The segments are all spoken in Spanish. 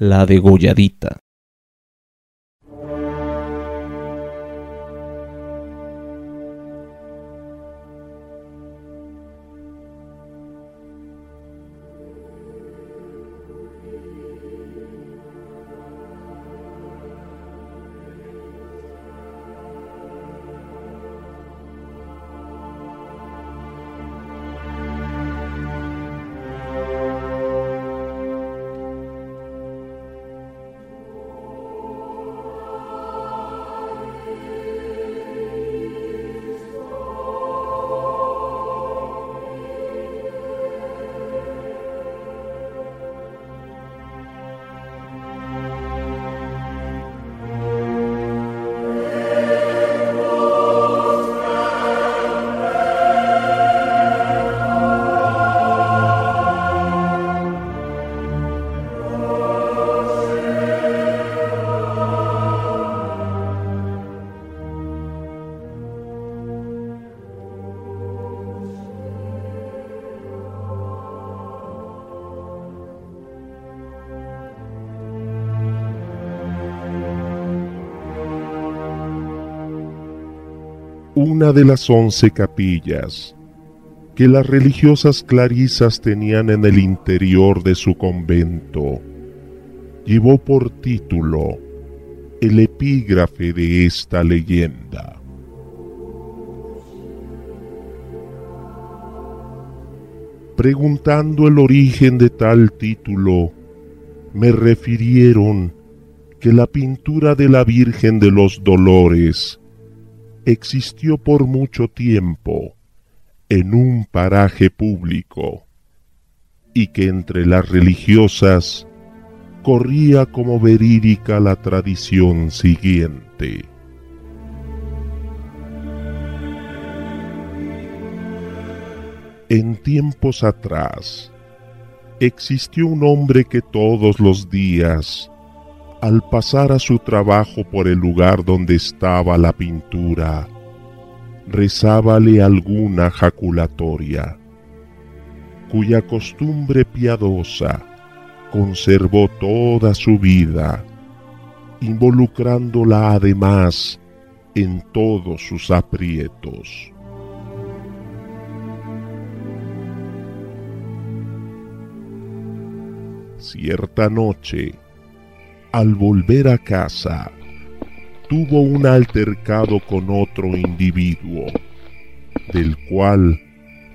La degolladita. Una de las once capillas que las religiosas clarisas tenían en el interior de su convento, llevó por título el epígrafe de esta leyenda. Preguntando el origen de tal título, me refirieron que la pintura de la Virgen de los Dolores existió por mucho tiempo en un paraje público y que entre las religiosas corría como verídica la tradición siguiente. En tiempos atrás, existió un hombre que todos los días al pasar a su trabajo por el lugar donde estaba la pintura, rezábale alguna jaculatoria, cuya costumbre piadosa conservó toda su vida, involucrándola además en todos sus aprietos. Cierta noche, al volver a casa, tuvo un altercado con otro individuo, del cual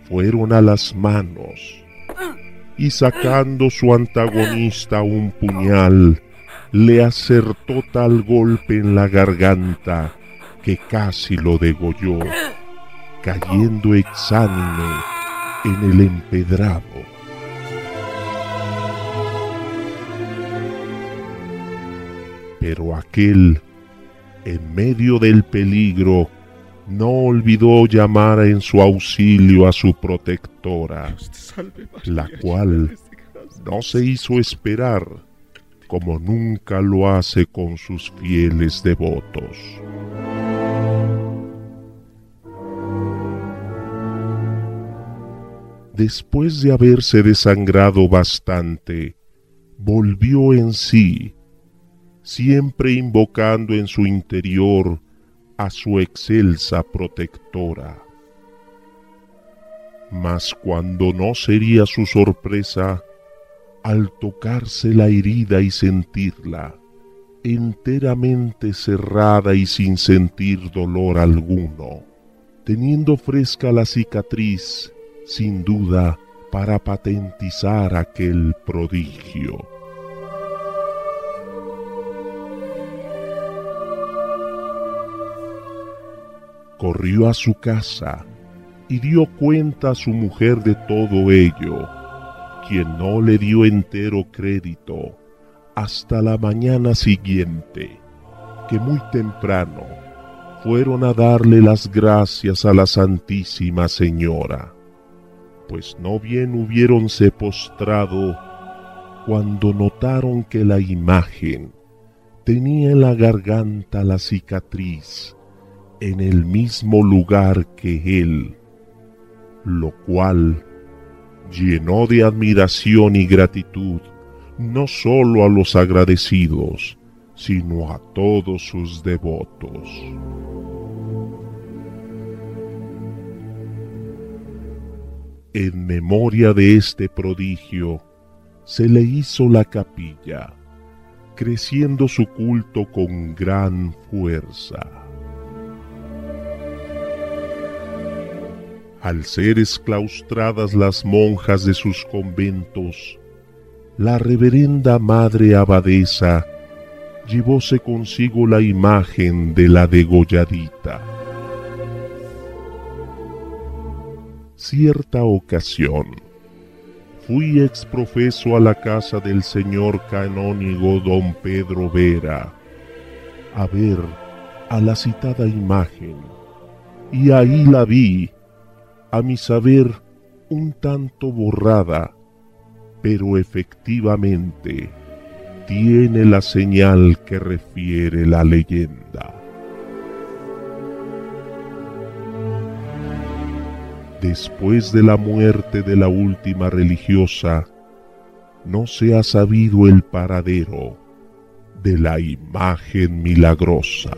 fueron a las manos y sacando su antagonista un puñal, le acertó tal golpe en la garganta que casi lo degolló, cayendo exánime en el empedrado. Pero aquel, en medio del peligro, no olvidó llamar en su auxilio a su protectora, la cual no se hizo esperar como nunca lo hace con sus fieles devotos. Después de haberse desangrado bastante, volvió en sí siempre invocando en su interior a su excelsa protectora. Mas cuando no sería su sorpresa al tocarse la herida y sentirla, enteramente cerrada y sin sentir dolor alguno, teniendo fresca la cicatriz, sin duda, para patentizar aquel prodigio. Corrió a su casa y dio cuenta a su mujer de todo ello, quien no le dio entero crédito hasta la mañana siguiente, que muy temprano fueron a darle las gracias a la Santísima Señora, pues no bien hubiéronse postrado cuando notaron que la imagen tenía en la garganta la cicatriz en el mismo lugar que él, lo cual llenó de admiración y gratitud no sólo a los agradecidos, sino a todos sus devotos. En memoria de este prodigio, se le hizo la capilla, creciendo su culto con gran fuerza. Al ser exclaustradas las monjas de sus conventos, la reverenda Madre Abadesa llevóse consigo la imagen de la degolladita. Cierta ocasión, fui exprofeso a la casa del señor canónigo don Pedro Vera a ver a la citada imagen, y ahí la vi, a mi saber, un tanto borrada, pero efectivamente tiene la señal que refiere la leyenda. Después de la muerte de la última religiosa, no se ha sabido el paradero de la imagen milagrosa.